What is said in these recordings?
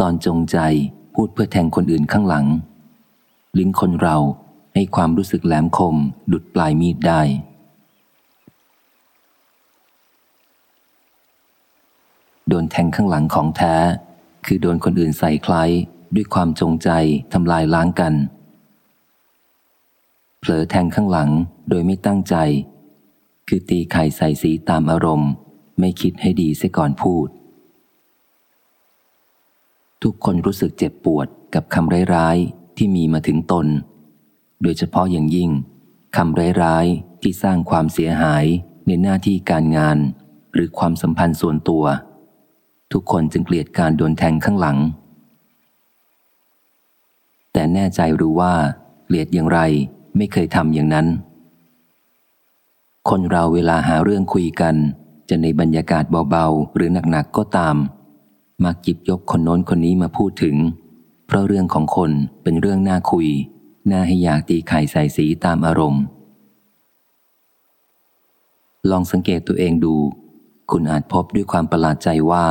ตอนจงใจพูดเพื่อแทงคนอื่นข้างหลัง ลิ้นคนเราให้ความรู้สึกแหลมคม ดุดปลายมีดได้ โดนแทงข้างหลังของแท้ คือโดนคนอื่นใส่คล้ายด้วยความจงใจทำลายล้างกัน เผลอแทงข้างหลังโดยไม่ตั้งใจ คือตีไข่ใส่สีตามอารมณ์ ไม่คิดให้ดีเสียก่อนพูด ทุกคนรู้สึกเจ็บปวดกับคำร้ายๆที่มีมาถึงตน โดยเฉพาะอย่างยิ่งคำร้ายๆที่สร้างความเสียหายในหน้าที่การงาน หรือความสัมพันธ์ส่วนตัว ทุกคนจึงเกลียดการโดนแทงข้างหลัง แต่แน่ใจรู้ว่าเกลียดอย่างไรไม่เคยทำอย่างนั้น คนเราเวลาหาเรื่องคุยกัน จะในบรรยากาศเบาๆ หรือหนักๆก็ตาม มักจิบยกคนโน้นคนนี้มาพูดถึง เพราะเรื่องของคนเป็นเรื่องน่าคุย น่าให้อยากตีไข่ใส่สีตามอารมณ์ ลองสังเกตตัวเองดู คุณอาจพบด้วยความประหลาดใจว่า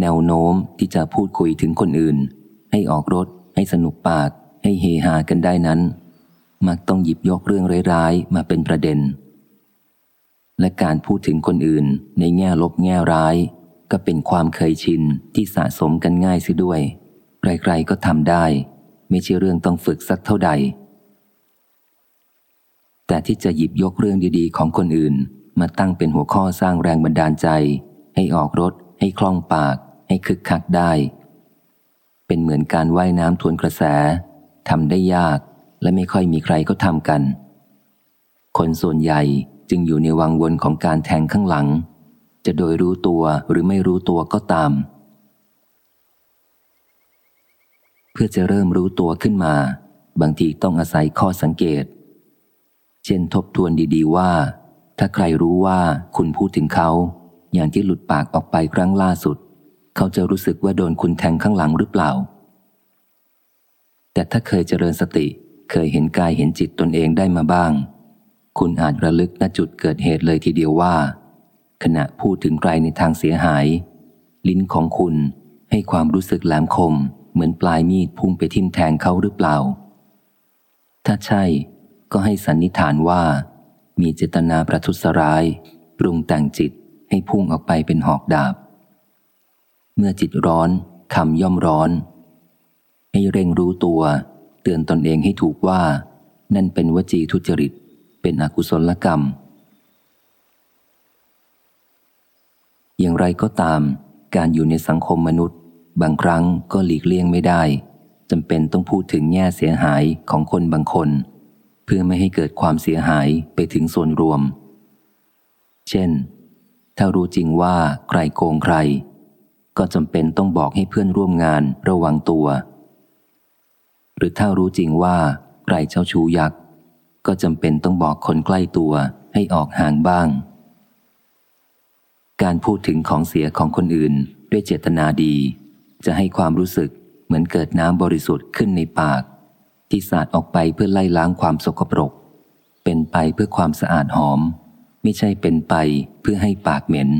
แนวโน้มที่จะพูดคุยถึงคนอื่น ให้ออกรถ ให้สนุกปาก ให้เฮฮากันได้นั้น มักต้องหยิบยกเรื่องร้ายๆมาเป็นประเด็น และการพูดถึงคนอื่นในแง่ลบแง่ร้าย ก็เป็นความเคยชินที่สะสมกันง่ายเสียด้วย ใครๆก็ทำได้ ไม่ใช่เรื่องต้องฝึกสักเท่าใด แต่ที่จะหยิบยกเรื่องดีๆ ของคนอื่น มาตั้งเป็นหัวข้อสร้างแรงบันดาลใจ ให้ออกรถ ให้คล่องปาก ให้คึกคักได้ เป็นเหมือนการว่ายน้ำทวนกระแสทำได้ยากและไม่ค่อยมีใครก็ทำกัน คนส่วนใหญ่จึงอยู่ในวังวนของการแทงข้างหลัง จะโดยรู้ตัวหรือไม่รู้ตัวก็ตาม เพื่อจะเริ่มรู้ตัวขึ้นมา บางทีต้องอาศัยข้อสังเกต เช่นทบทวนดีๆว่า ถ้าใครรู้ว่าคุณพูดถึงเขา อย่างที่หลุดปากออกไปครั้งล่าสุด เขาจะรู้สึกว่าโดนคุณแทงข้างหลังหรือเปล่า แต่ถ้าเคยเจริญสติเคยเห็นกายเห็นจิตตนเองได้มาบ้าง คุณอาจระลึกณจุดเกิดเหตุเลยทีเดียวว่า ขณะพูดถึงใครในทางเสียหาย ลิ้นของคุณให้ความรู้สึกแหลมคม เหมือนปลายมีดพุ่งไปทิ่มแทงเขาหรือเปล่า ถ้าใช่ก็ให้สันนิษฐานว่า มีเจตนาประทุษร้าย ปรุงแต่งจิตให้พุ่งออกไปเป็นหอกดาบ เมื่อจิตร้อนคำย่อมร้อน ให้เร่งรู้ตัว เตือนตนเองให้ถูกว่า นั่นเป็นวจีทุจริต เป็นอกุศลกรรม อย่างไรก็ตาม การอยู่ในสังคมมนุษย์ บางครั้งก็หลีกเลี่ยงไม่ได้จำเป็นต้องพูดถึงแง่เสียหายของคนบางคน เพื่อไม่ให้เกิดความเสียหายไปถึงส่วนรวม เช่น ถ้ารู้จริงว่าใครโกงใคร ก็จำเป็นต้องบอกให้เพื่อนร่วมงานระวังตัว หรือถ้ารู้จริงว่าใครเจ้าชู้ยักษ์ก็จำเป็นต้องบอกคนใกล้ตัวให้ออกห่างบ้าง การพูดถึงของเสียของคนอื่นด้วยเจตนาดี จะให้ความรู้สึกเหมือนเกิดน้ำบริสุทธิ์ขึ้นในปาก ที่สาดออกไปเพื่อไล่ล้างความสกปรก เป็นไปเพื่อความสะอาดหอม ไม่ใช่เป็นไปเพื่อให้ปากเหม็น